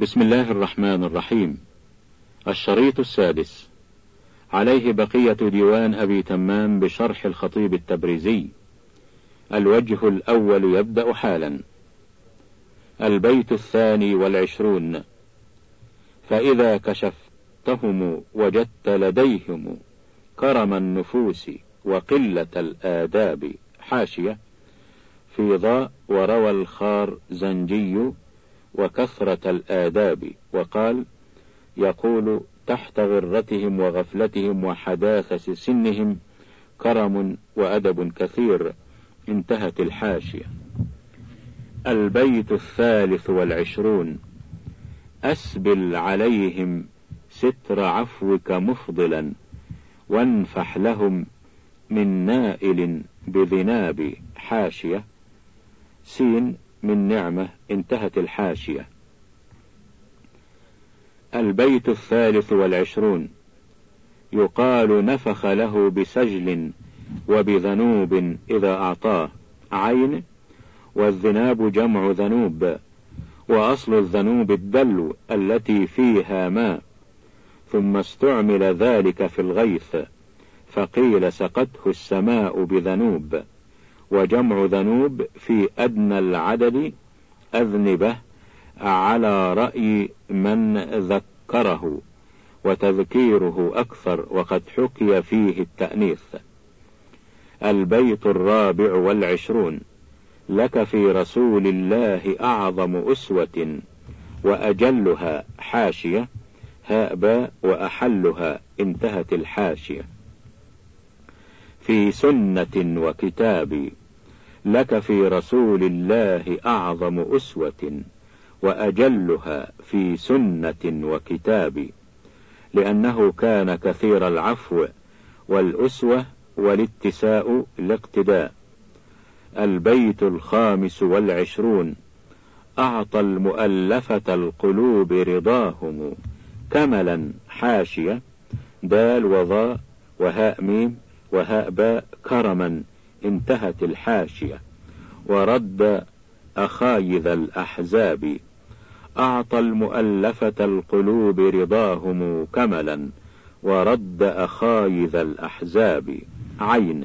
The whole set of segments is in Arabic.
بسم الله الرحمن الرحيم. الشريط السادس. عليه بقية ديوان أبي تمام بشرح الخطيب التبريزي. الوجه الأول يبدأ حالا. البيت الثاني والعشرون. فإذا كشفتهم وجدت لديهم كرم النفوس وقلة الآداب حاشية. في ضاء وروى الخار زنجي وكثرة الآداب وقال يقول تحت غرتهم وغفلتهم وحداثة سنهم كرم وأدب كثير انتهت الحاشية. البيت الثالث والعشرون أسبل عليهم ستر عفوك مفضلا وانفح لهم من نائل بذناب حاشية. سين من نعمة انتهت الحاشية. البيت الثالث والعشرون. يقال نفخ له بسجل وبذنوب إذا أعطاه. عين. والذناب جمع ذنوب. وأصل الذنوب الدل التي فيها ماء. ثم استعمل ذلك في الغيث. فقيل سقته السماء بذنوب. وجمع ذنوب في أدنى العدد أذنبة على رأي من ذكره وتذكيره أكثر وقد حكي فيه التأنيث. البيت الرابع والعشرون. لك في رسول الله أعظم أسوة وأجلها حاشية هاء وأحلها انتهت الحاشية. في سنة وكتاب لك في رسول الله أعظم أسوة وأجلها في سنة وكتاب لأنه كان كثير العفو والأسوة والاتساء الاقتداء البيت الخامس والعشرون أعطى المؤلفة القلوب رضاهم كملا حاشية دال وضاء وهاء ميم وهاء باء كرما. انتهت الحاشية. ورد أخايذ الأحزاب أعطى المؤلفة القلوب رضاهم كملا. ورد أخايذ الأحزاب عين.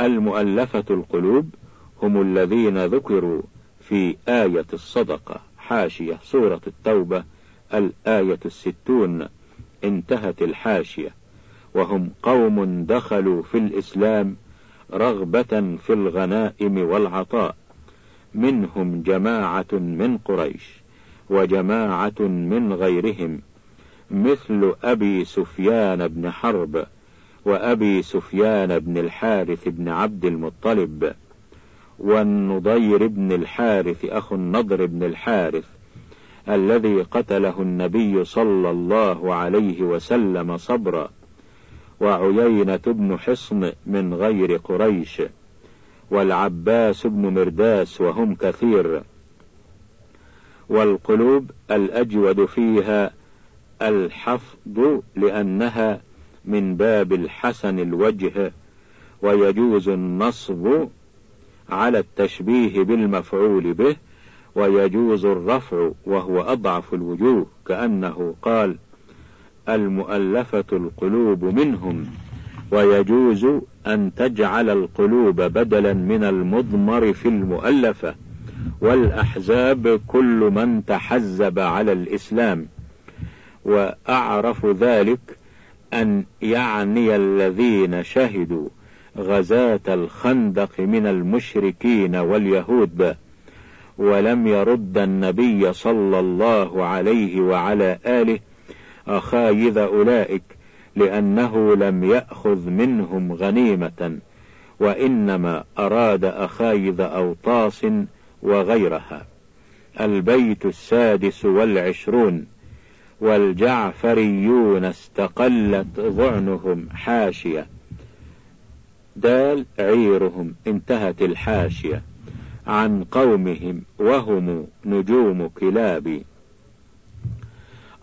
المؤلفة القلوب هم الذين ذكروا في آية الصدقة حاشية سورة التوبة الآية الستون انتهت الحاشية. وهم قوم دخلوا في الإسلام رغبة في الغنائم والعطاء. منهم جماعة من قريش وجماعة من غيرهم مثل أبي سفيان بن حرب وأبي سفيان بن الحارث بن عبد المطلب والنضير بن الحارث أخو النضر بن الحارث الذي قتله النبي صلى الله عليه وسلم صبرا. وعيينة بن حصن من غير قريش والعباس بن مرداس وهم كثير. والقلوب الأجود فيها الحفظ لأنها من باب الحسن الوجه ويجوز النصب على التشبيه بالمفعول به ويجوز الرفع وهو أضعف الوجوه كأنه قال المؤلفة القلوب منهم ويجوز أن تجعل القلوب بدلا من المضمر في المؤلفة والأحزاب كل من تحزب على الإسلام. وأعرف ذلك أن يعني الذين شهدوا غزاة الخندق من المشركين واليهود ولم يرد النبي صلى الله عليه وعلى آله أخايذ أولئك لأنه لم يأخذ منهم غنيمة وإنما أراد أخايذ أوطاس وغيرها. البيت السادس والعشرون والجعفريون استقلت ظعنهم حاشية. دال عيرهم انتهت الحاشية. عن قومهم وهم نجوم كلاب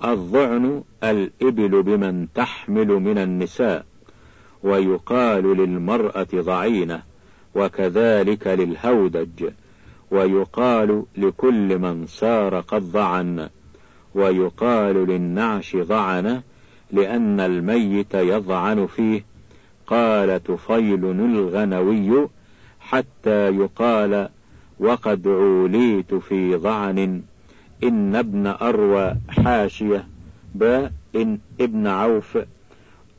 الظعن الإبل بمن تحمل من النساء ويقال للمرأة ضعينة وكذلك للهودج ويقال لكل من سار قد ضعن ويقال للنعش ضعنه لأن الميت يضعن فيه قال تفيل الغنوي حتى يقال وقد عوليت في ضعن. إن ابن أروى حاشية باء إن ابن عوف.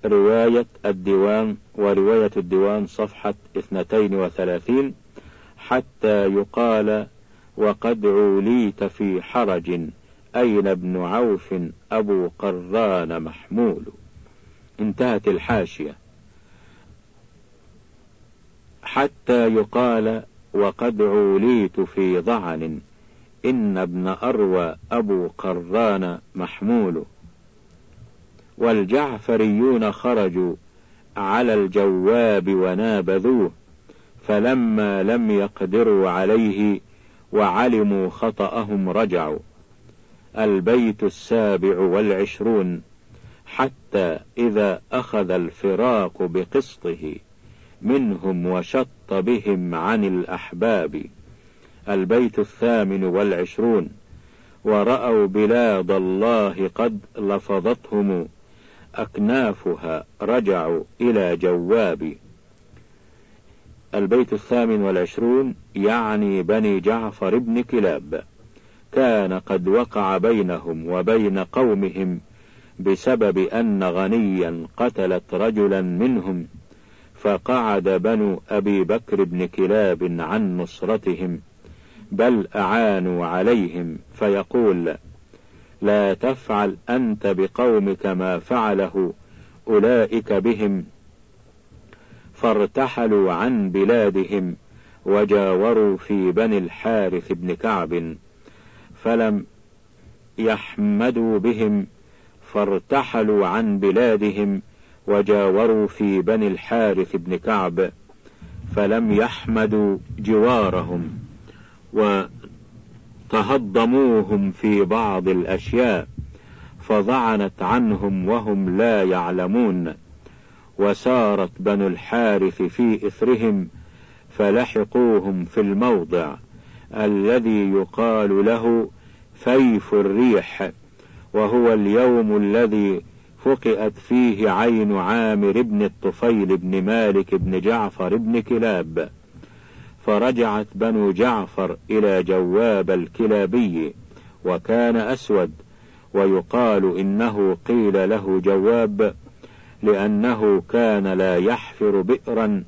رواية الديوان ورواية الديوان صفحة اثنتين وثلاثين. حتى يقال وقد عوليت في حرج أين ابن عوف أبو قران محمول؟ انتهت الحاشية. حتى يقال وقد عوليت في ضعن إن ابن أروى أبو قران محمول. والجعفريون خرجوا على الجواب ونابذوه فلما لم يقدروا عليه وعلموا خطأهم رجعوا. البيت السابع والعشرون حتى إذا أخذ الفراق بقسطه منهم وشط بهم عن الأحباب. البيت الثامن والعشرون ورأوا بلاد الله قد لفظتهم. أكنافها رجعوا إلى جواب. البيت الثامن والعشرون يعني بني جعفر بن كلاب. كان قد وقع بينهم وبين قومهم بسبب أن غنيا قتلت رجلا منهم فقعد بنو أبي بكر بن كلاب عن نصرتهم. بل أعانوا عليهم فيقول لا تفعل أنت بقومك ما فعله أولئك بهم. فارتحلوا عن بلادهم وجاوروا في بني الحارث بن كعب فلم يحمدوا بهم. فارتحلوا عن بلادهم وجاوروا في بني الحارث بن كعب فلم يحمدوا جوارهم. وتهضموهم في بعض الأشياء فضعنت عنهم وهم لا يعلمون. وسارت بنو الحارث في إثرهم فلحقوهم في الموضع. الذي يقال له فيف الريح وهو اليوم الذي فقئت فيه عين عامر بن الطفيل بن مالك بن جعفر بن كلاب. فرجعت بنو جعفر إلى جواب الكلابي وكان أسود ويقال إنه قيل له جواب لأنه كان لا يحفر بئرا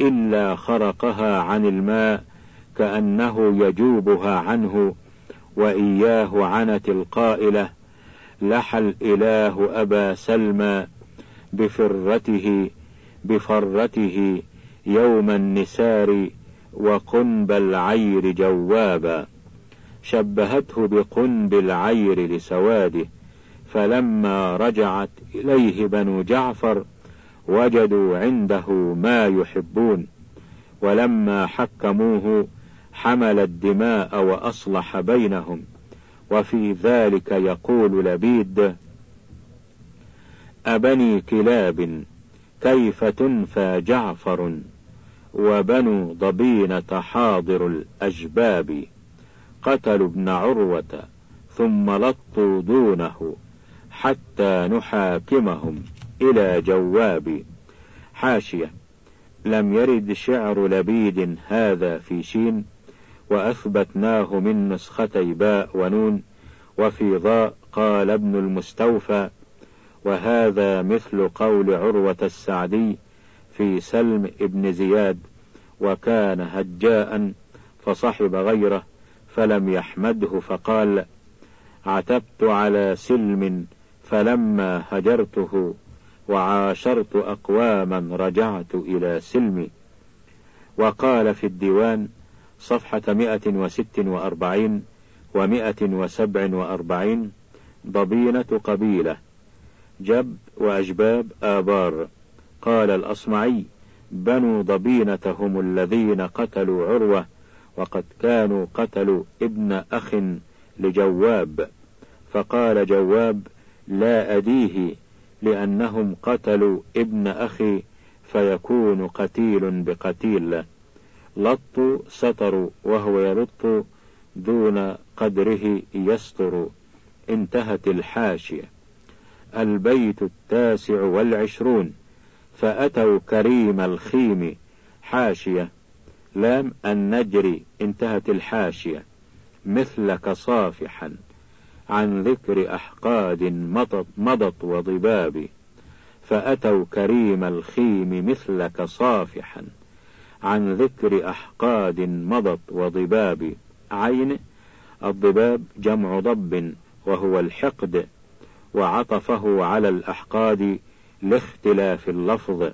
إلا خرقها عن الماء كأنه يجوبها عنه وإياه عنت القائلة لحى الإله أبا سلمى بفرته بفرته يوم النسار وقنب العير جوابا شبهته بقنب العير لسواده فلما رجعت إليه بنو جعفر وجدوا عنده ما يحبون ولما حكموه حمل الدماء وأصلح بينهم وفي ذلك يقول لبيد أبني كلاب كيف تنفى جعفر؟ وبنو ضبينة حاضر الأجباب قتلوا ابن عروة ثم لطوا دونه حتى نحاكمهم إلى جواب. حاشية لم يرد شعر لبيد هذا في شين وأثبتناه من نسختي باء ونون وفي ضاء قال ابن المستوفى وهذا مثل قول عروة السعدي في سلم ابن زياد وكان هجاء فصحب غيره فلم يحمده فقال عتبت على سلم فلما هجرته وعاشرت أقواما رجعت إلى سلمي. وقال في الديوان صفحة مئة وست وأربعين وسبع وأربعين ضبينة قبيلة جب وأجباب آبار. قال الأصمعي بنو ضبينة هم الذين قتلوا عروة وقد كانوا قتلوا ابن أخ لجواب. فقال جواب لا أديه لأنهم قتلوا ابن أخي فيكون قتيل بقتيل. لط ستر وهو يلط دون قدره يستر. انتهت الحاشية. البيت التاسع والعشرون. فأتوا كريم الخيم حاشية. لام النجر انتهت الحاشية. مثلك صافحا عن ذكر أحقاد مضت, مضت وضباب فأتوا كريم الخيم مثلك صافحا عن ذكر أحقاد مضت وضباب عين الضباب جمع ضب وهو الحقد وعطفه على الأحقاد لاختلاف اللفظ.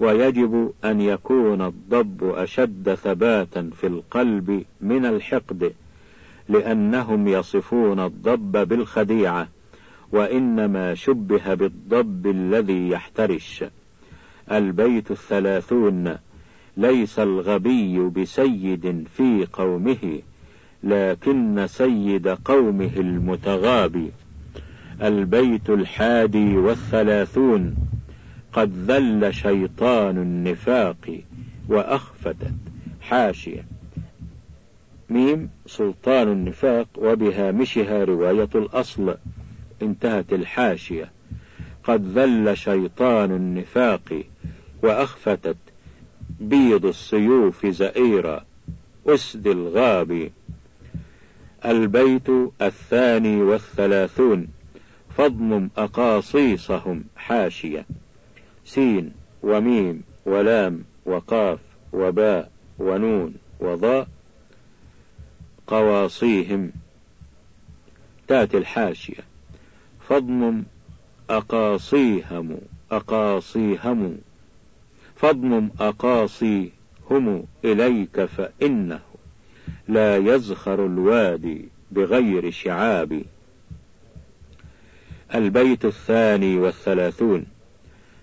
ويجب أن يكون الضب أشد ثباتا في القلب من الحقد لأنهم يصفون الضب بالخديعة وإنما شبه بالضب الذي يحترش. البيت الثلاثون ليس الغبي بسيد في قومه لكن سيد قومه المتغابي. البيت الحادي والثلاثون قد ذل شيطان النفاق وأخفتت حاشية. ميم سلطان النفاق وبهامشها رواية الأصل انتهت الحاشية. قد ذل شيطان النفاق وأخفتت بيض السيوف زئيرا أسد الغاب. البيت الثاني والثلاثون فاضمم أقاصيصهم حاشية. سين وميم ولام وقاف وباء ونون وضاء قواصيهم تاتي الحاشية. فاضمم أقاصيهم أقاصيهم. فاضمم أقاصيهم إليك فإنه لا يزخر الوادي بغير شعاب البيت الثاني والثلاثون.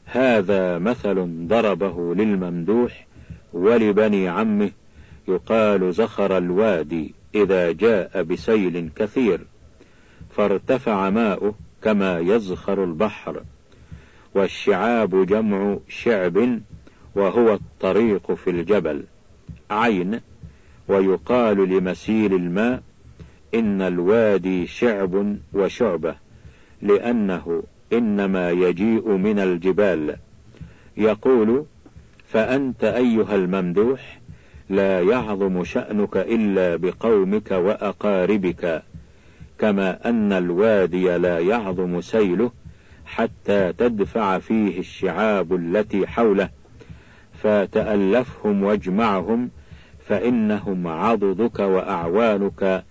هذا مثل ضربه للممدوح ولبني عمه يقال زخر الوادي إذا جاء بسيل كثير. فارتفع ماؤه كما يزخر البحر. والشعاب جمع شعب وهو الطريق في الجبل. عين ويقال لمسيل الماء إن الوادي شعب وشعبة. لأنه إنما يجيء من الجبال. يقول فأنت أيها الممدوح لا يعظم شأنك إلا بقومك وأقاربك كما أن الوادي لا يعظم سيله حتى تدفع فيه الشعاب التي حوله فتألفهم واجمعهم فإنهم عضدك وأعوانك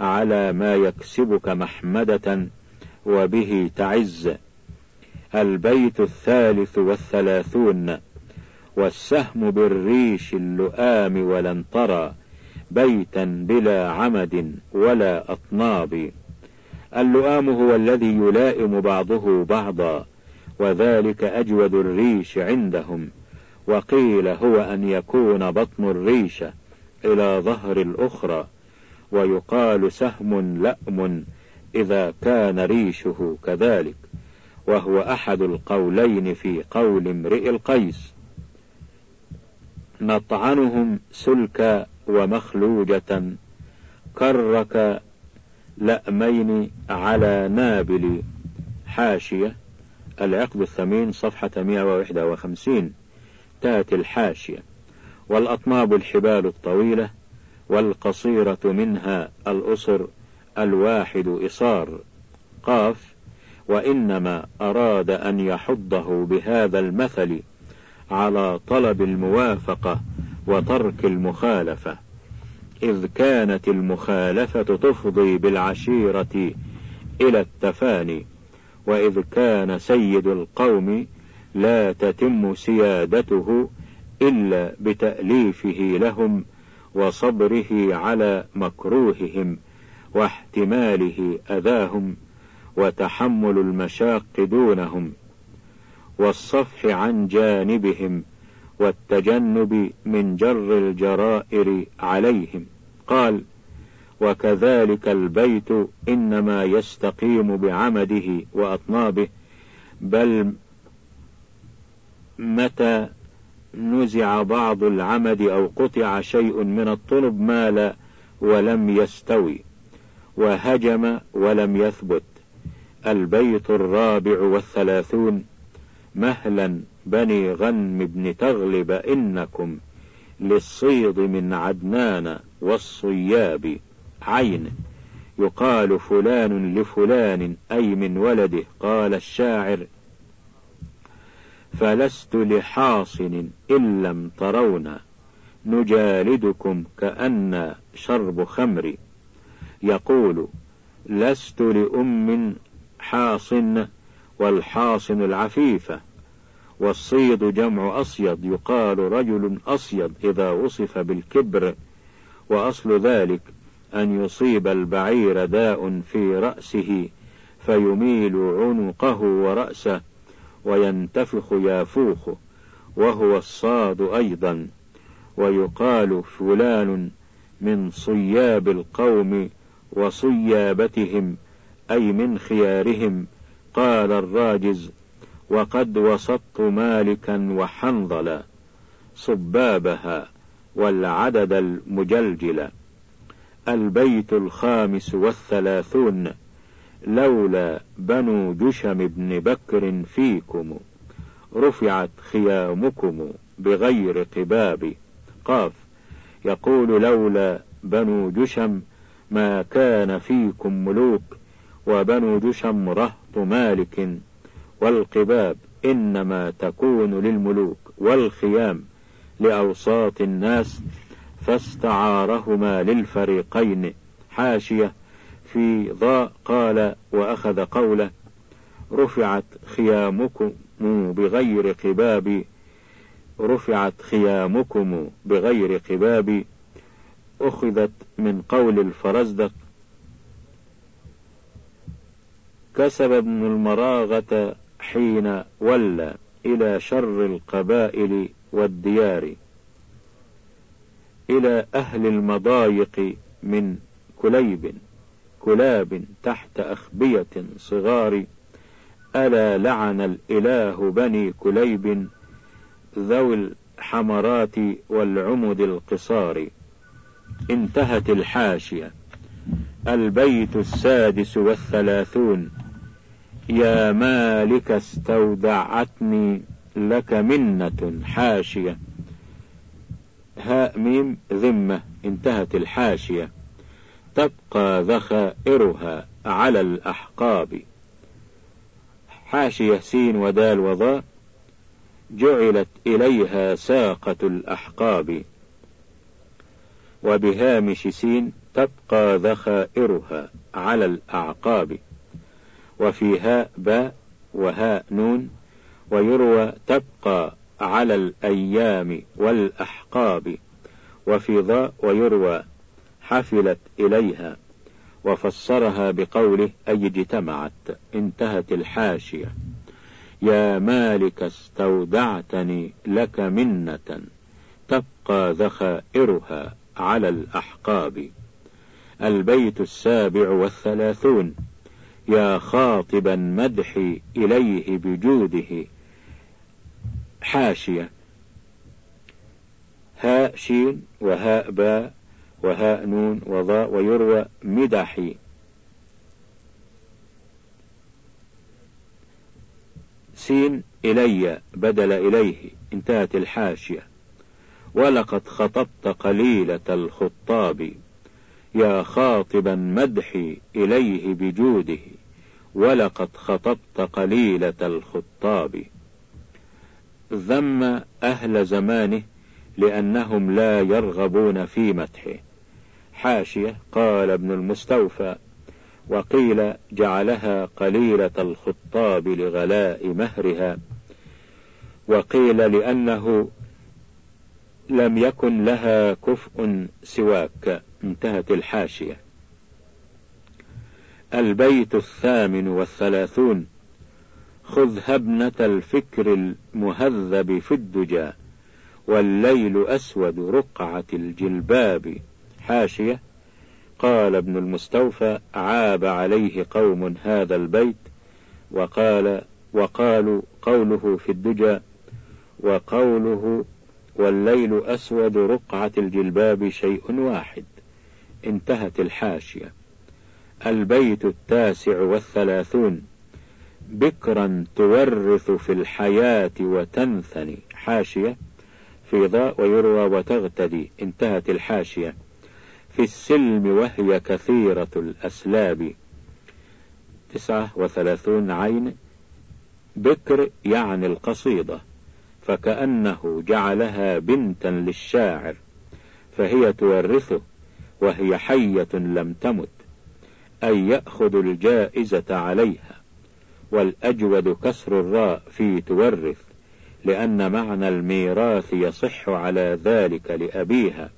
على ما يكسبك محمدة وبه تعز. البيت الثالث والثلاثون. والسهم بالريش اللؤام ولن ترى. بيتا بلا عمد ولا أطناب. اللؤام هو الذي يلائم بعضه بعضا. وذلك أجود الريش عندهم. وقيل هو أن يكون بطن الريشة إلى ظهر الأخرى. ويقال سهم لأم. إذا كان ريشه كذلك وهو أحد القولين في قول امرئ القيس. نطعنهم سلكا ومخلوجة كرك لأمين على نابل. حاشية العقد الثمين صفحة 151 تاتي الحاشية. والأطناب الحبال الطويلة والقصيرة منها الأسر الواحد إصار. قاف وإنما أراد أن يحضه بهذا المثل على طلب الموافقة وترك المخالفة إذ كانت المخالفة تفضي بالعشيرة إلى التفاني وإذ كان سيد القوم لا تتم سيادته إلا بتأليفه لهم وصبره على مكروههم. واحتماله أذاهم وتحمل المشاق دونهم والصفح عن جانبهم والتجنب من جر الجرائر عليهم. قال وكذلك البيت إنما يستقيم بعمده وأطنابه بل متى نزع بعض العمد أو قطع شيء من الطلب مال ولم يستوي. وهجم ولم يثبت. البيت الرابع والثلاثون. مهلا بني غنم بن تغلب إنكم للصيد من عدنان والصياب عين. يقال فلان لفلان أي من ولده. قال الشاعر فلست لحاصن إن لم ترون نجالدكم كأن شرب خمر. يقول لست لأم حاصن والحاصن العفيفة والصيد جمع أصيد يقال رجل أصيد إذا وصف بالكبر وأصل ذلك أن يصيب البعير داء في رأسه فيميل عنقه ورأسه وينتفخ يافوخ وهو الصاد أيضا ويقال فلان من صياب القوم وصيابتهم أي من خيارهم قال الراجز وقد وسطت مالكا وحنظلا صبابها والعدد المجلجل. البيت الخامس والثلاثون لولا بنو جشم بن بكر فيكم رفعت خيامكم بغير قباب. قاف يقول لولا بنو جشم ما كان فيكم ملوك وبنو جشم رهط مالك. والقباب إنما تكون للملوك والخيام لأوساط الناس فاستعارهما للفريقين. حاشية في ضاء قال وأخذ قوله رفعت خيامكم بغير قباب رفعت خيامكم بغير قباب. أخذت من قول الفرزدق كسب ابن المراغة حين ولى إلى شر القبائل والديار إلى أهل المضايق من كليب كلاب تحت أخبية صغار ألا لعن الإله بني كليب ذوي الحمرات والعمد القصار. انتهت الحاشية. البيت السادس والثلاثون. يا مالك استودعتني لك منة حاشية. هاء ميم ذمة انتهت الحاشية. تبقى ذخائرها على الأحقاب. حاشية سين ودال وضاء. جعلت إليها ساقة الأحقاب. وبهامش سين تبقى ذخائرها على الأعقاب. وفي هاء باء وهاء نون ويروى تبقى على الأيام والأحقاب. وفي ضاء ويروى حفلت إليها. وفسرها بقوله أي اجتمعت انتهت الحاشية. يا مالك استودعتني لك منة تبقى ذخائرها على الأحقاب. البيت السابع والثلاثون. يا خاطبا مدحي إليه بجوده. حاشية. هاء شين وهاء باء وهاء نون وضاء ويروى مدحي. سين إلي بدل إليه. انتهت الحاشية. ولقد خطبت قليلة الخطاب. يا خاطبا مدحي إليه بجوده ولقد خطبت قليلة الخطاب. ذم أهل زمانه لأنهم لا يرغبون في مدحه. حاشية قال ابن المستوفى وقيل جعلها قليلة الخطاب لغلاء مهرها. وقيل لأنه لم يكن لها كفء سواك انتهت الحاشية. البيت الثامن والثلاثون خذ هبنة الفكر المهذب في الدجى والليل أسود رقعة الجلباب. حاشية قال ابن المستوفى عاب عليه قوم هذا البيت وقال وقالوا قوله في الدجى وقوله والليل أسود رقعة الجلباب شيء واحد. انتهت الحاشية. البيت التاسع والثلاثون. بكرا تورث في الحياة وتنثني. حاشية. في ضاء ويروى وتغتدي. انتهت الحاشية. في السلم وهي كثيرة الأسلاب. تسعة وثلاثون عين. بكر يعني القصيدة. فكأنه جعلها بنتا للشاعر فهي تورثه وهي حية لم تمت أي يأخذ الجائزة عليها والأجود كسر الراء في تورث لأن معنى الميراث يصح على ذلك لأبيها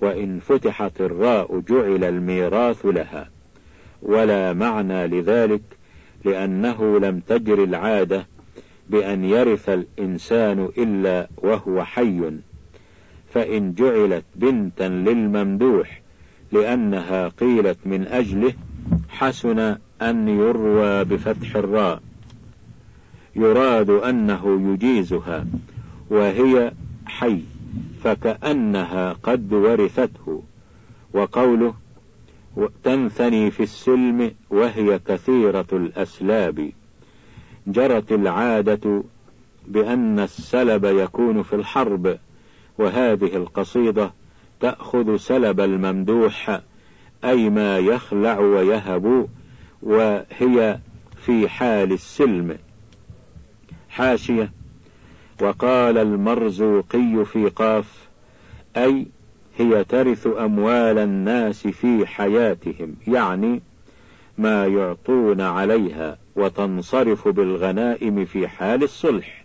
وإن فتحت الراء جعل الميراث لها ولا معنى لذلك لأنه لم تجر العادة بأن يرث الإنسان إلا وهو حي فإن جعلت بنتا للممدوح لأنها قيلت من أجله حسن أن يروى بفتح الراء. يراد أنه يجيزها وهي حي فكأنها قد ورثته. وقوله تنثني في السلم وهي كثيرة الأسلاب. جرت العادة بأن السلب يكون في الحرب وهذه القصيدة تأخذ سلب الممدوح أي ما يخلع ويهب وهي في حال السلم. حاشية وقال المرزوقي في قاف أي هي ترث أموال الناس في حياتهم يعني ما يعطون عليها. وتنصرف بالغنائم في حال الصلح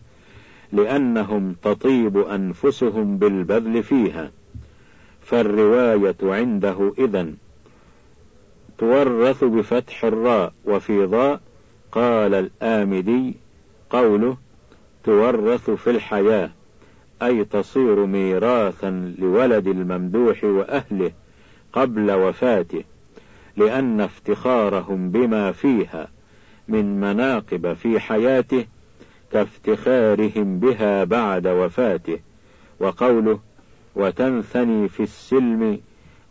لأنهم تطيب أنفسهم بالبذل فيها. فالرواية عنده إذن تورث بفتح الراء وفي ضاء قال الآمدي قوله تورث في الحياة أي تصير ميراثا لولد الممدوح وأهله قبل وفاته لأن افتخارهم بما فيها. من مناقب في حياته كافتخارهم بها بعد وفاته وقوله وتنثني في السلم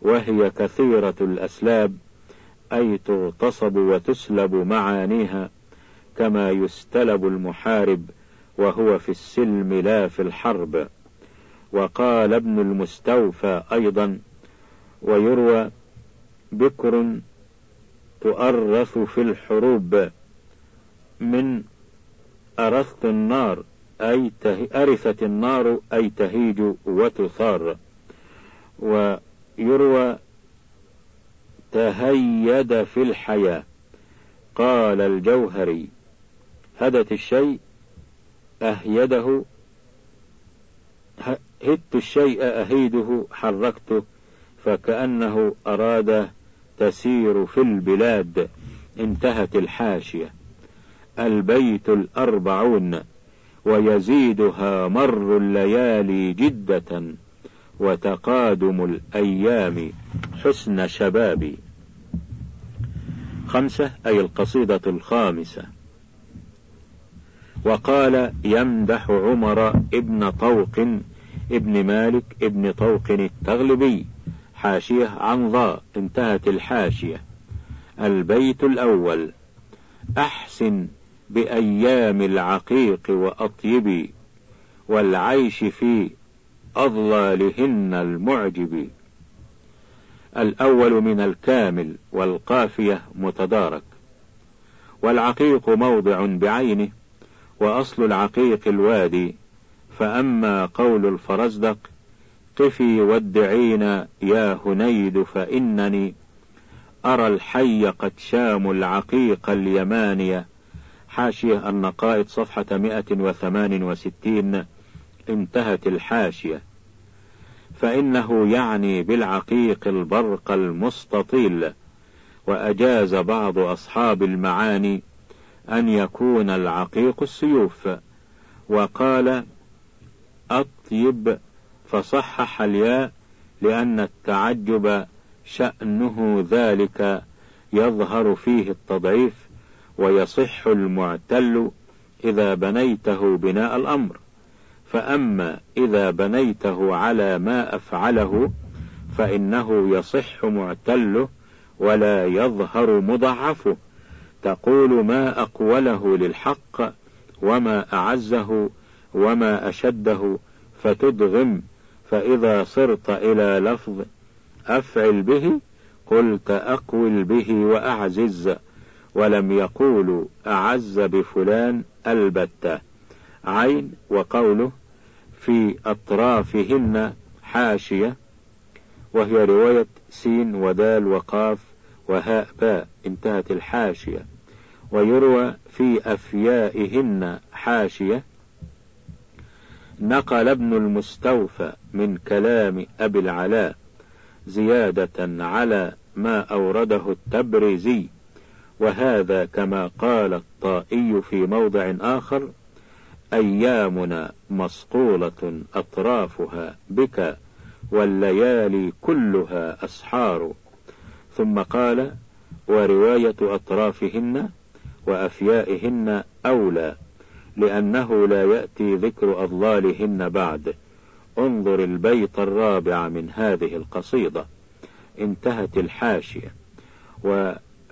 وهي كثيرة الأسلاب أي تغتصب وتسلب معانيها كما يستلب المحارب وهو في السلم لا في الحرب وقال ابن المستوفى أيضا ويروى بكر تؤرث في الحروب من أرثت النار أي أرثت النار أي تهيج وتثار. ويروى تهيد في الحياة. قال الجوهري هدت الشيء أهيده هدت الشيء أهيده حركته فكأنه أراد تسير في البلاد. انتهت الحاشية. البيت الأربعون ويزيدها مر الليالي جدة وتقادم الأيام حسن شبابي. خمسة أي القصيدة الخامسة. وقال يمدح عمر ابن طوق ابن مالك ابن طوق التغلبي حاشية عن ضاء انتهت الحاشية. البيت الأول. أحسن بأيام العقيق وأطيبي والعيش في أضلالهن المعجب. الأول من الكامل والقافية متدارك والعقيق موضع بعينه وأصل العقيق الوادي. فأما قول الفرزدق قفي ودعينا يا هنيد فإنني أرى الحي قد شام العقيق اليمانية حاشية النقائد صفحة 168 انتهت الحاشية. فإنه يعني بالعقيق البرق المستطيل وأجاز بعض أصحاب المعاني أن يكون العقيق السيوف. وقال أطيب فصحح الياء لأن التعجب شأنه ذلك يظهر فيه التضعيف. ويصح المعتل إذا بنيته بناء الأمر. فأما إذا بنيته على ما أفعله فإنه يصح معتله ولا يظهر مضعفه. تقول ما أقوله للحق وما أعزه وما أشده فتدغم فإذا صرت إلى لفظ أفعل به قلت أقول به وأعزز. ولم يقولوا أعز بفلان البتة عين وقوله في أطرافهن حاشية وهي رواية سين ودال وقاف وهاء باء انتهت الحاشية. ويروى في أفيائهن حاشية نقل ابن المستوفى من كلام أبي العلاء زيادة على ما أورده التبريزي. وهذا كما قال الطائي في موضع آخر أيامنا مصقولة أطرافها بك والليالي كلها أسحار. ثم قال ورواية أطرافهن وأفيائهن أولى لأنه لا يأتي ذكر أضلالهن بعد. انظر البيت الرابع من هذه القصيدة. انتهت الحاشية.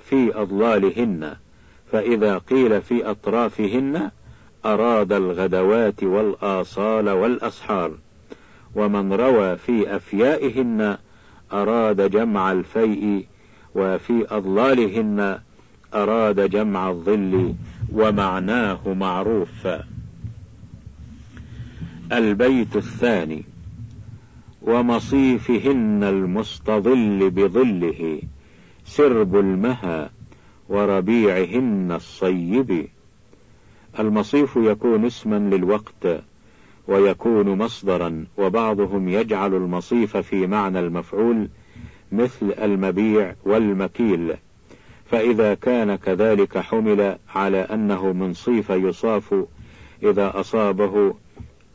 وفي أضلالهن فإذا قيل في أطرافهن أراد الغدوات والآصال والأسحار. ومن روى في أفيائهن أراد جمع الفيء وفي أضلالهن أراد جمع الظل ومعناه معروف. البيت الثاني ومصيفهن المستظل بظله. سرب المها وربيعهن الصيب. المصيف يكون اسما للوقت ويكون مصدرا وبعضهم يجعل المصيف في معنى المفعول مثل المبيع والمكيل. فإذا كان كذلك حمل على أنه من صيف يصاف إذا أصابه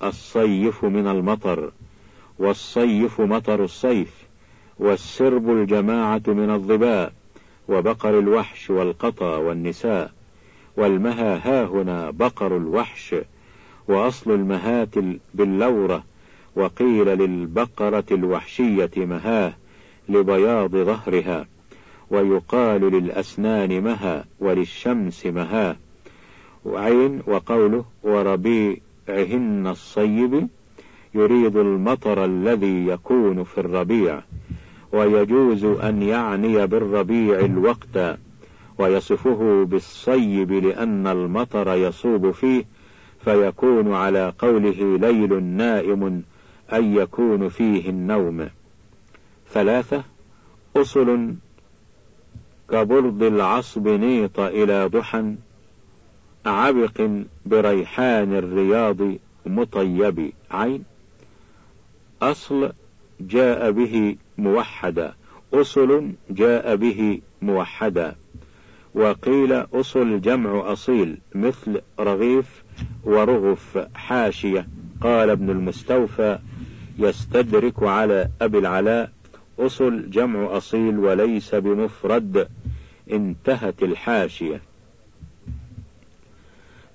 الصيف من المطر والصيف مطر الصيف. والسرب الجماعة من الظباء وبقر الوحش والقطى والنساء والمها هاهنا بقر الوحش وأصل المهات باللورة وقيل للبقرة الوحشية مهاه لبياض ظهرها ويقال للأسنان مها وللشمس مها. وعين وقوله وربيعهن الصيب يريد المطر الذي يكون في الربيع. ويجوز أن يعني بالربيع الوقت ويصفه بالصيب لأن المطر يصوب فيه فيكون على قوله ليل نائم أن يكون فيه النوم. ثلاثة أصل كبرد العصب نيط إلى ضحى عبق بريحان الرياض مطيب. عين أصل جاء به موحدا. أصل جاء به موحدا. وقيل أصل جمع أصيل مثل رغيف ورغف حاشية. قال ابن المستوفى يستدرك على أبي العلاء أصل جمع أصيل وليس بمفرد انتهت الحاشية.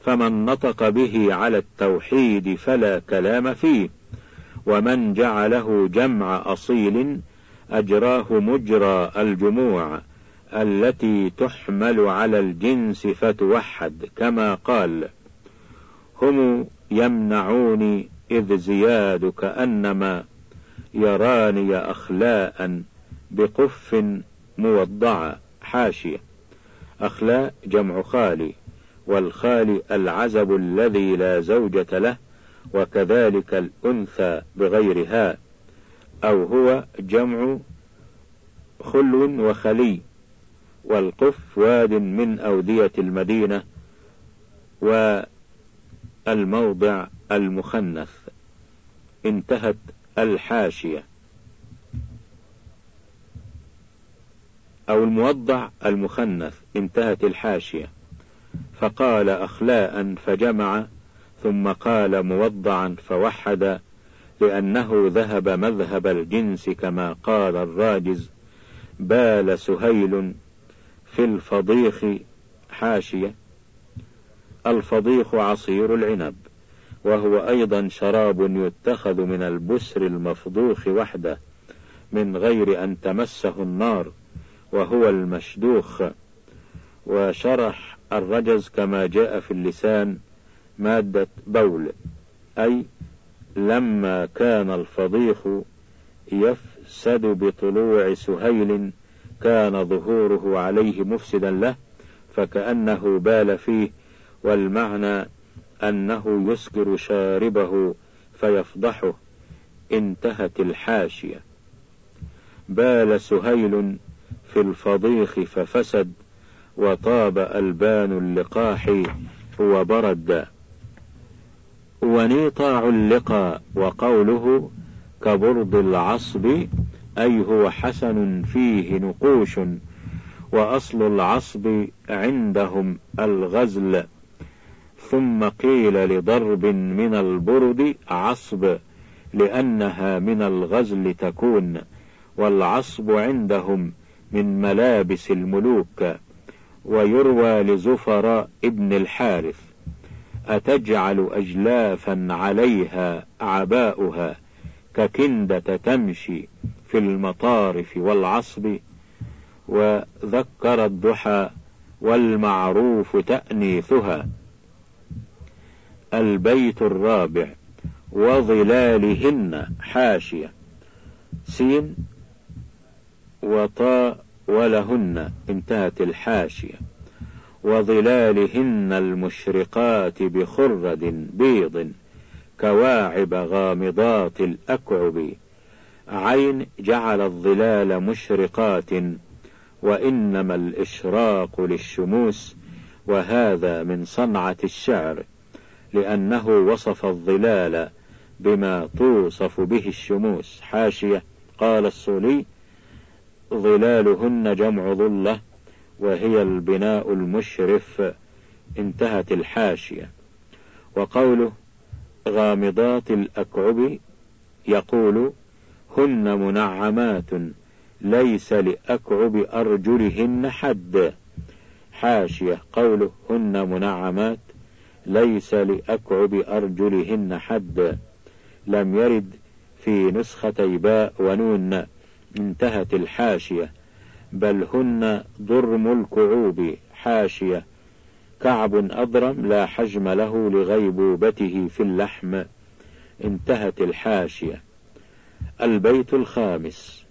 فمن نطق به على التوحيد فلا كلام فيه. ومن جعله جمع أصيل أجراه مجرى الجموع التي تحمل على الجنس فتوحد كما قال هم يمنعوني إذ زياد كأنما يراني أخلاء بقف موضعة حاشية. أخلاء جمع خالي والخالي العزب الذي لا زوجة له وكذلك الأنثى بغير هاء أو هو جمع خلو وخلي والقف واد من أودية المدينة والموضع المخنث. انتهت الحاشية. أو الموضع المخنث انتهت الحاشية. فقال أخلاء فجمع ثم قال موضعا فوحد لأنه ذهب مذهب الجنس كما قال الراجز بال سهيل في الفضيخ حاشية. الفضيخ عصير العنب وهو أيضا شراب يتخذ من البسر المفضوخ وحده من غير أن تمسه النار وهو المشدوخ. وشرح الرجز كما جاء في اللسان مادة بول أي لما كان الفضيخ يفسد بطلوع سهيل كان ظهوره عليه مفسدا له فكأنه بال فيه والمعنى أنه يسكر شاربه فيفضحه انتهت الحاشية. بال سهيل في الفضيخ ففسد وطاب ألبان اللقاح وبرد. ونيطاع اللقى وقوله كبرد العصب أي هو حسن فيه نقوش وأصل العصب عندهم الغزل. ثم قيل لضرب من البرد عصب لأنها من الغزل تكون والعصب عندهم من ملابس الملوك ويروى لزفر ابن الحارث. أتجعل أجلافا عليها عباؤها ككندة تمشي في المطارف والعصب؟ وذكر الضحى والمعروف تأنيثها. البيت الرابع وظلالهن حاشية. سين وطاء ولهن انتهت الحاشية. وظلالهن المشرقات بخرد بيض كواعب غامضات الأكعب. عين جعل الظلال مشرقات وإنما الإشراق للشموس وهذا من صنعة الشعر لأنه وصف الظلال بما توصف به الشموس. حاشية قال الصولي ظلالهن جمع ظلة وهي البناء المشرف انتهت الحاشية. وقوله غامضات الأكعب يقول هن منعمات ليس لأكعب أرجلهن حد. حاشية قوله هن منعمات ليس لأكعب أرجلهن حد. لم يرد في نسختي باء ونون انتهت الحاشية. بل هن ضرم الكعوب حاشية. كعب أضرم لا حجم له لغيبوبته في اللحم. انتهت الحاشية. البيت الخامس.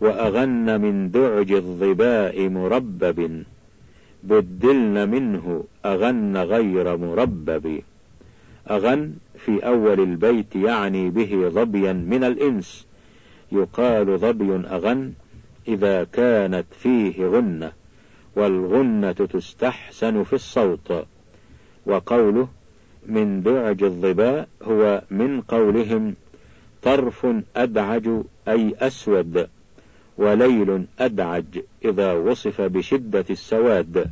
وأغن من دعج الظباء مربب. بدلن منه أغن غير مربب. أغن في أول البيت يعني به ظبيا من الإنس. يقال ظبي أغن إذا كانت فيه غنة والغنة تستحسن في الصوت. وقوله من دعج الظباء هو من قولهم طرف أدعج أي أسود وليل أدعج إذا وصف بشدة السواد.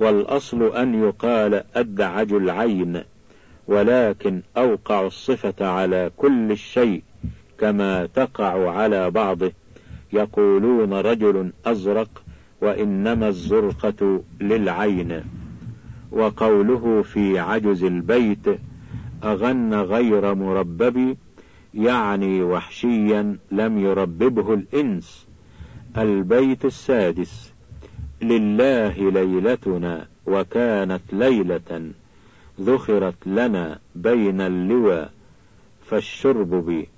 والأصل أن يقال أدعج العين ولكن أوقع الصفة على كل الشيء كما تقع على بعضه. يقولون رجل أزرق وإنما الزرقة للعين. وقوله في عجز البيت أغن غير مربب يعني وحشيا لم يرببه الإنس. البيت السادس لله ليلتنا وكانت ليلة ذخرت لنا بين اللوى فالشرب بي.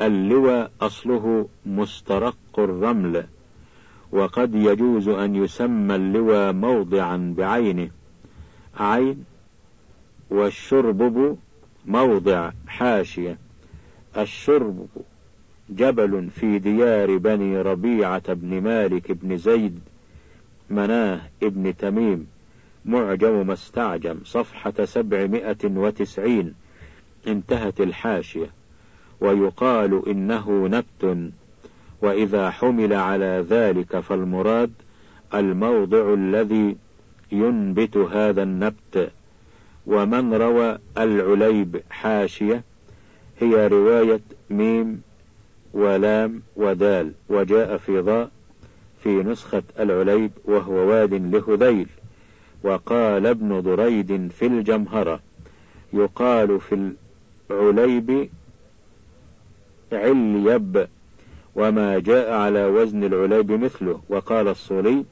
اللوى أصله مسترق الرمل وقد يجوز أن يسمى اللوى موضعا بعينه. عين والشربب موضع حاشية. الشرب جبل في ديار بني ربيعة بن مالك بن زيد مناه ابن تميم معجم مستعجم صفحة سبعمائة وتسعين انتهت الحاشية. ويقال إنه نبت. وإذا حمل على ذلك فالمراد الموضع الذي ينبت هذا النبت. ومن روى العليب حاشية هي رواية ميم ولام ودال وجاء في ضاء في نسخة العليب وهو واد لهذيل. وقال ابن دريد في الجمهرة يقال في العليب عليب وما جاء على وزن العليب مثله. وقال الصولي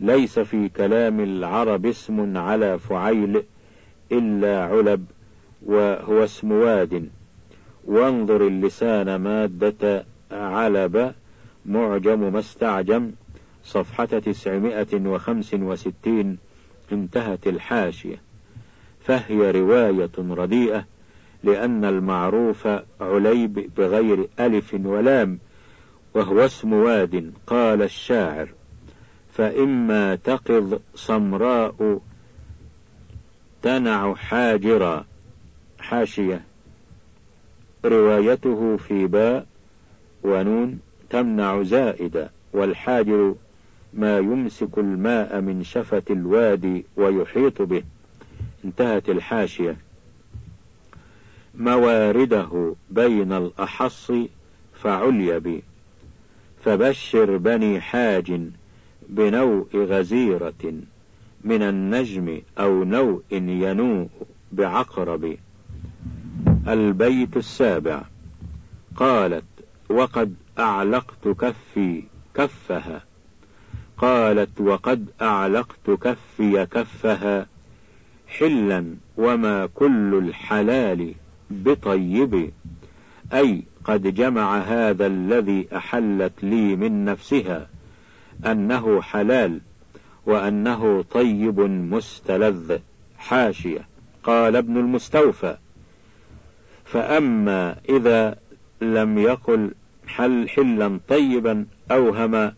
ليس في كلام العرب اسم على فعيل إلا علب وهو اسم واد. وانظر اللسان مادة علب معجم ما استعجم. صفحة تسعمائة وخمس وستين انتهت الحاشية. فهي رواية رديئة. لأن المعروف عليب بغير ألف ولام وهو اسم واد قال الشاعر. فإما تقض صمراء تنع حاجرا. حاشية. روايته في باء ونون تمنع زائدا والحاجر ما يمسك الماء من شفة الوادي ويحيط به. انتهت الحاشية. مواردة بين الأحص فعلي بي. فبشر بني حاج بنوء غزيرة من النجم أو نوء ينوء بعقرب. البيت السابع. قالت وقد أعلقت كفي كفها. قالت وقد أعلقت كفي كفها حلا وما كل الحلال بطيب. أي قد جمع هذا الذي أحلت لي من نفسها أنه حلال وأنه طيب مستلذ. حاشية. قال ابن المستوفى. فأما إذا لم يقل حل حلا طيبا أوهم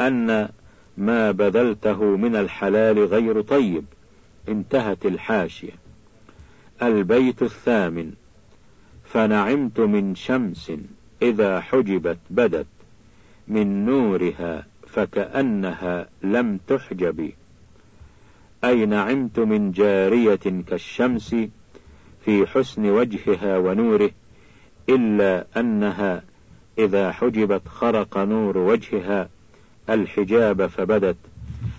أن ما بذلته من الحلال غير طيب. انتهت الحاشية. البيت الثامن. فنعمت من شمس إذا حجبت بدت من نورها فكأنها لم تحجب. أي نعمت من جارية كالشمس في حسن وجهها ونوره إلا أنها إذا حجبت خرق نور وجهها الحجاب فبدت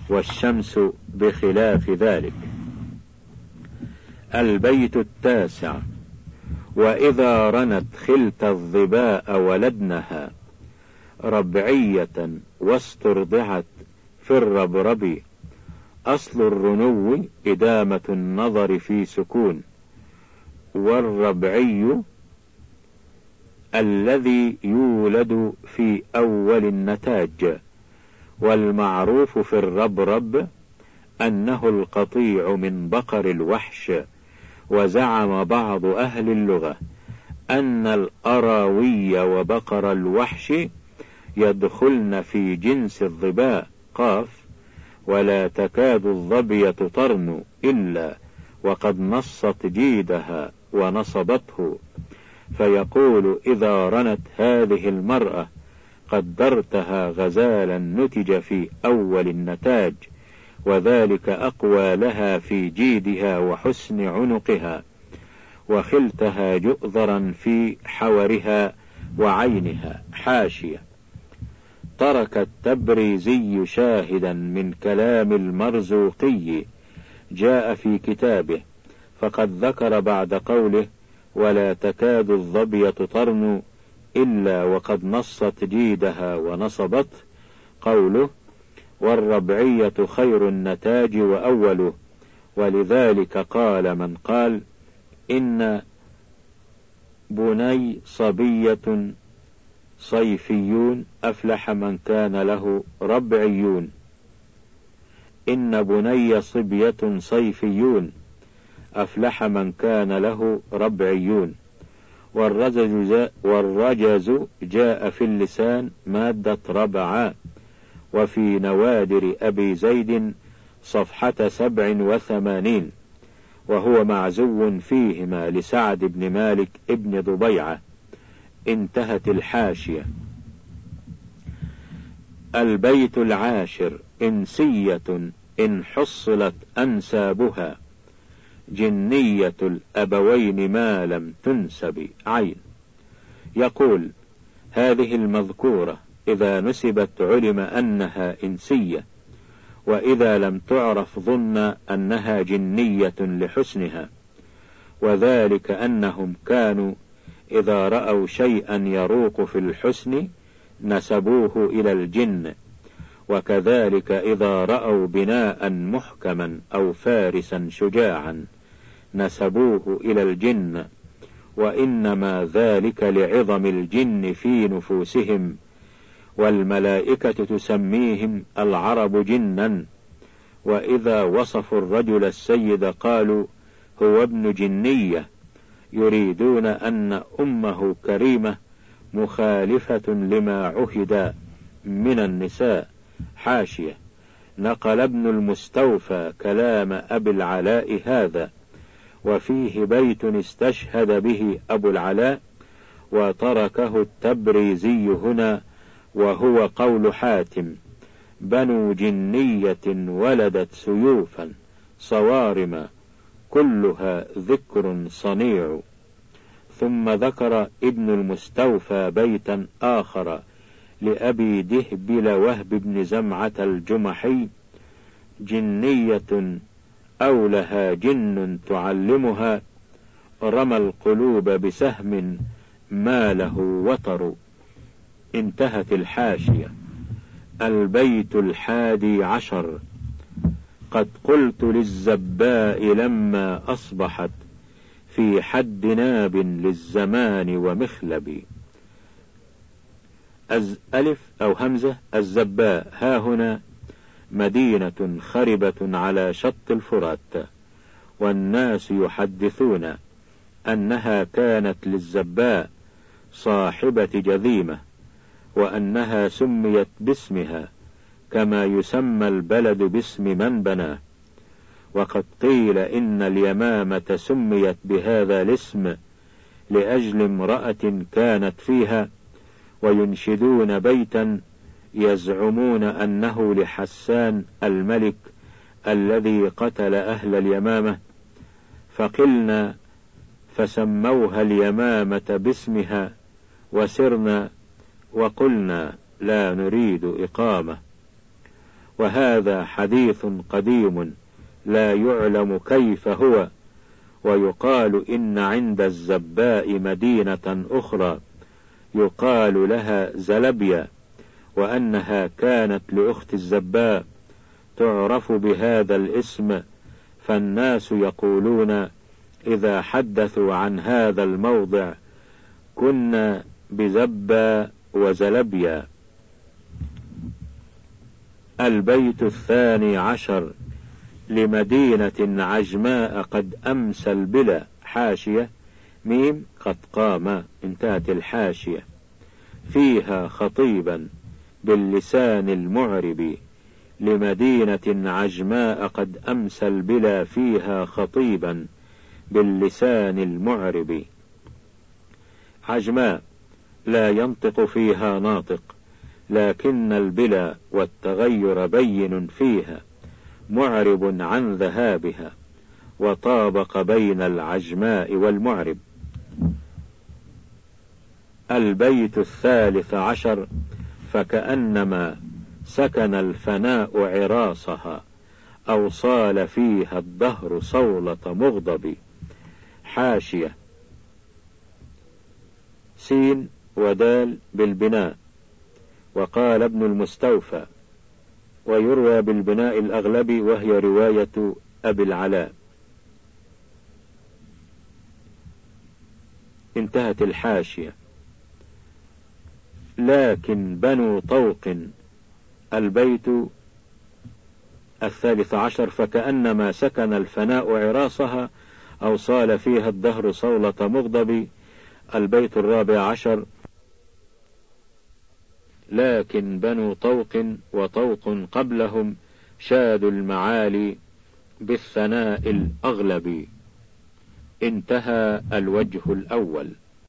والشمس بخلاف ذلك. البيت التاسع. وإذا رنت خلت الظباء ولدنها ربعية واسترضعت في الربرب. أصل الرنو إدامة النظر في سكون. والربعي الذي يولد في أول النتاج. والمعروف في الربرب أنه القطيع من بقر الوحش. وزعم بعض أهل اللغة أن الأراوي وبقر الوحش يدخلن في جنس الظباء قاف ولا تكاد الظبية ترن إلا وقد نصت جيدها ونصبته. فيقول إذا رنت هذه المرأة قدرتها غزالا نتج في أول النتاج. وذلك أقوى لها في جيدها وحسن عنقها وخلتها جؤذرا في حورها وعينها حاشية. ترك التبريزي شاهدا من كلام المرزوقي جاء في كتابه فقد ذكر بعد قوله ولا تكاد الظبية ترن إلا وقد نصت جيدها ونصبت قوله والربعية خير النتاج وأوله. ولذلك قال من قال إن بني صبية صيفيون أفلح من كان له ربعيون. إن بني صبية صيفيون أفلح من كان له ربعيون. والرجز جاء, في اللسان مادة ربعا وفي نوادر أبي زيد صفحة سبع وثمانين وهو معزو فيهما لسعد بن مالك ابن ضبيعة. انتهت الحاشية. البيت العاشر إنسية إن حصلت أنسابها. جنية الأبوين ما لم تنسب عين. يقول هذه المذكورة إذا نسبت علم أنها إنسية وإذا لم تعرف ظن أنها جنية لحسنها وذلك أنهم كانوا إذا رأوا شيئا يروق في الحسن نسبوه إلى الجن وكذلك إذا رأوا بناء محكما أو فارسا شجاعا نسبوه إلى الجن وإنما ذلك لعظم الجن في نفوسهم والملائكة تسميهم العرب جنا. وإذا وصفوا الرجل السيد قالوا هو ابن جنية يريدون أن أمه كريمة مخالفة لما عهد من النساء. حاشية نقل ابن المستوفى كلام أبي العلاء هذا وفيه بيت استشهد به أبو العلاء وتركه التبريزي هنا وهو قول حاتم بنو جنية ولدت سيوفا صوارم كلها ذكر صنيع. ثم ذكر ابن المستوفى بيتا آخر لأبي دهبل وهب بن زمعة الجمحي جنية أو لها جن تعلمها رمى القلوب بسهم ما له وطر انتهت الحاشية. البيت الحادي عشر. قد قلت للزباء لما أصبحت في حد ناب للزمان ومخلب. أز ألف أو همزة الزباء ها هنا مدينة خربة على شط الفرات. والناس يحدثون أنها كانت للزباء صاحبة جذيمة. وأنها سميت باسمها كما يسمى البلد باسم من بناه. وقد قيل إن اليمامة سميت بهذا الاسم لأجل امرأة كانت فيها وينشدون بيتا يزعمون أنه لحسان الملك الذي قتل أهل اليمامة. فقلنا فسموها اليمامة باسمها وسرنا وقلنا لا نريد إقامة. وهذا حديث قديم لا يعلم كيف هو ويقال إن عند الزباء مدينة أخرى يقال لها زلبيا وأنها كانت لأخت الزباء تعرف بهذا الاسم. فالناس يقولون إذا حدثوا عن هذا الموضع كنا بزبا وزلبيا. البيت الثاني عشر لمدينة عجماء قد أمسى البلا. حاشية. ميم. قد قام. انتهت الحاشية. فيها خطيبا باللسان المعرب. لمدينة عجماء قد أمسى البلا. فيها خطيبا باللسان المعرب. عجماء. لا ينطق فيها ناطق لكن البلا والتغير بين فيها معرب عن ذهابها وطابق بين العجماء والمعرب. البيت الثالث عشر فكأنما سكن الفناء عراصها أو صال فيها الدهر صولة مغضب. حاشية. سين ودال بالبناء. وقال ابن المستوفى ويروى بالبناء الأغلبي وهي رواية أبي العلاء. انتهت الحاشية. لكن بنو طوق البيت الثالث عشر فكأنما سكن الفناء عراصها أو صال فيها الدهر صولة مغضب البيت الرابع عشر لكن بنو طوق وطوق قبلهم شادوا المعالي بالثناء الأغلب انتهى الوجه الأول.